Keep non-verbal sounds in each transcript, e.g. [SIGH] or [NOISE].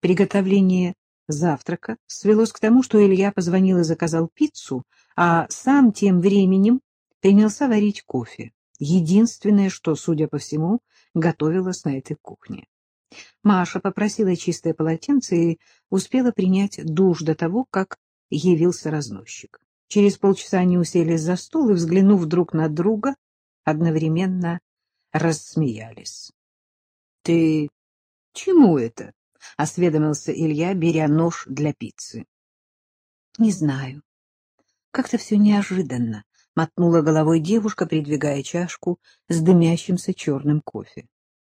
Приготовление завтрака свелось к тому, что Илья позвонил и заказал пиццу, а сам тем временем принялся варить кофе. Единственное, что, судя по всему, готовилось на этой кухне. Маша попросила чистое полотенце и успела принять душ до того, как явился разносчик. Через полчаса они уселись за стол и, взглянув друг на друга, одновременно рассмеялись. — Ты чему это? — осведомился Илья, беря нож для пиццы. — Не знаю. Как-то все неожиданно, — мотнула головой девушка, придвигая чашку с дымящимся черным кофе.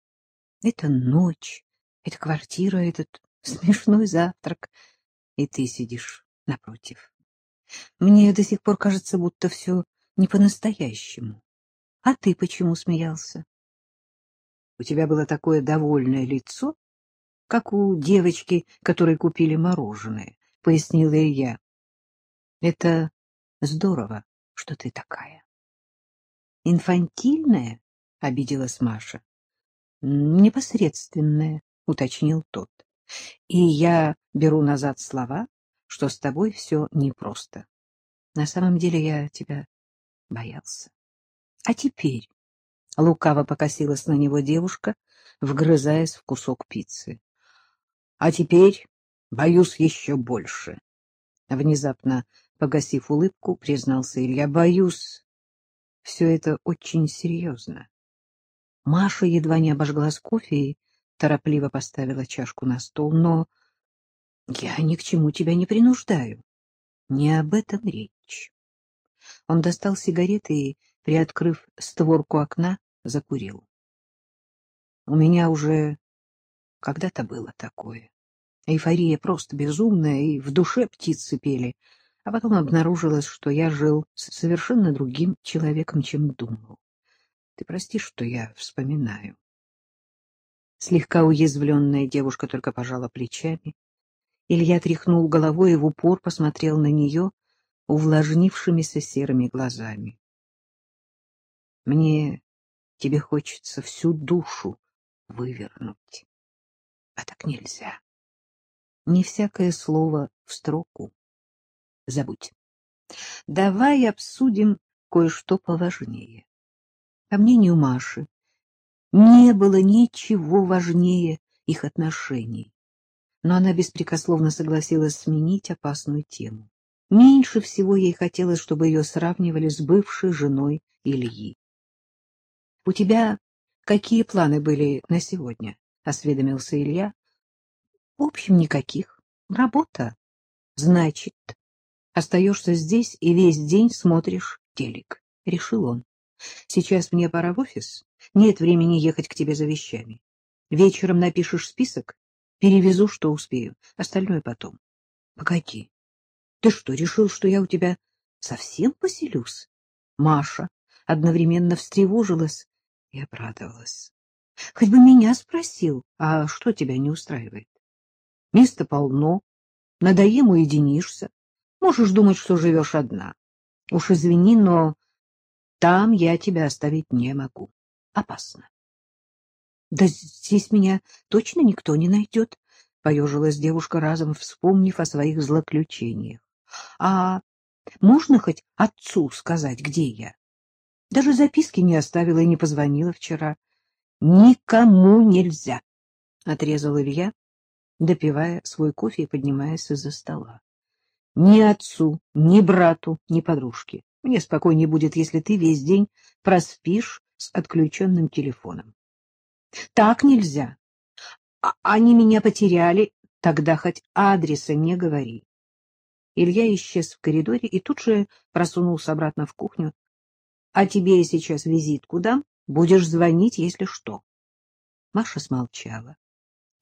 — Это ночь, это квартира, этот [LAUGHS] смешной завтрак, и ты сидишь напротив. Мне до сих пор кажется, будто все не по-настоящему. А ты почему смеялся? У тебя было такое довольное лицо, как у девочки, которой купили мороженое, — пояснила Илья. — Это здорово, что ты такая. — Инфантильная? — обиделась Маша. — Непосредственная, — уточнил тот. — И я беру назад слова, что с тобой все непросто. На самом деле я тебя боялся. А теперь лукаво покосилась на него девушка, вгрызаясь в кусок пиццы. А теперь боюсь еще больше. Внезапно, погасив улыбку, признался Илья. Боюсь. Все это очень серьезно. Маша едва не обожглась кофе и торопливо поставила чашку на стол. Но я ни к чему тебя не принуждаю. Не об этом речь. Он достал сигареты и, приоткрыв створку окна, закурил. У меня уже когда-то было такое. Эйфория просто безумная, и в душе птицы пели. А потом обнаружилось, что я жил с совершенно другим человеком, чем думал. Ты прости, что я вспоминаю. Слегка уязвленная девушка только пожала плечами. Илья тряхнул головой и в упор посмотрел на нее увлажнившимися серыми глазами. — Мне тебе хочется всю душу вывернуть. А так нельзя. Не всякое слово в строку. Забудь. Давай обсудим кое-что поважнее. По мнению Маши, не было ничего важнее их отношений, но она беспрекословно согласилась сменить опасную тему. Меньше всего ей хотелось, чтобы ее сравнивали с бывшей женой Ильи. — У тебя какие планы были на сегодня? — осведомился Илья. — В общем, никаких. Работа. Значит, остаешься здесь и весь день смотришь телек, — решил он. Сейчас мне пора в офис. Нет времени ехать к тебе за вещами. Вечером напишешь список, перевезу, что успею. Остальное потом. Погоди. Ты что, решил, что я у тебя совсем поселюсь? Маша одновременно встревожилась и обрадовалась. Хоть бы меня спросил, а что тебя не устраивает? Места полно, надоем уединишься. Можешь думать, что живешь одна. Уж извини, но там я тебя оставить не могу. Опасно. Да здесь меня точно никто не найдет, — поежилась девушка, разом вспомнив о своих злоключениях. — А можно хоть отцу сказать, где я? Даже записки не оставила и не позвонила вчера. — Никому нельзя, — отрезал Илья, допивая свой кофе и поднимаясь из-за стола. — Ни отцу, ни брату, ни подружке. Мне спокойнее будет, если ты весь день проспишь с отключенным телефоном. — Так нельзя. А они меня потеряли, тогда хоть адреса не говори. Илья исчез в коридоре и тут же просунулся обратно в кухню. — А тебе я сейчас визитку дам, будешь звонить, если что. Маша смолчала.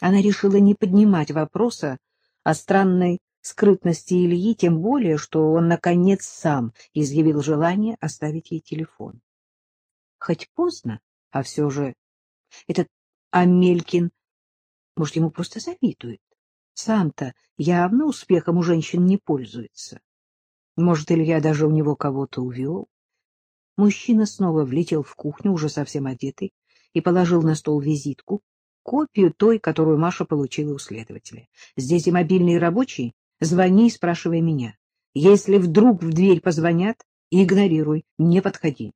Она решила не поднимать вопроса о странной скрытности Ильи, тем более, что он, наконец, сам изъявил желание оставить ей телефон. Хоть поздно, а все же этот Амелькин, может, ему просто завидует. Сам-то явно успехом у женщин не пользуется. Может, Илья даже у него кого-то увел. Мужчина снова влетел в кухню, уже совсем одетый, и положил на стол визитку. Копию той, которую Маша получила у следователя. Здесь и мобильный, рабочий. Звони и спрашивай меня. Если вдруг в дверь позвонят, игнорируй, не подходи.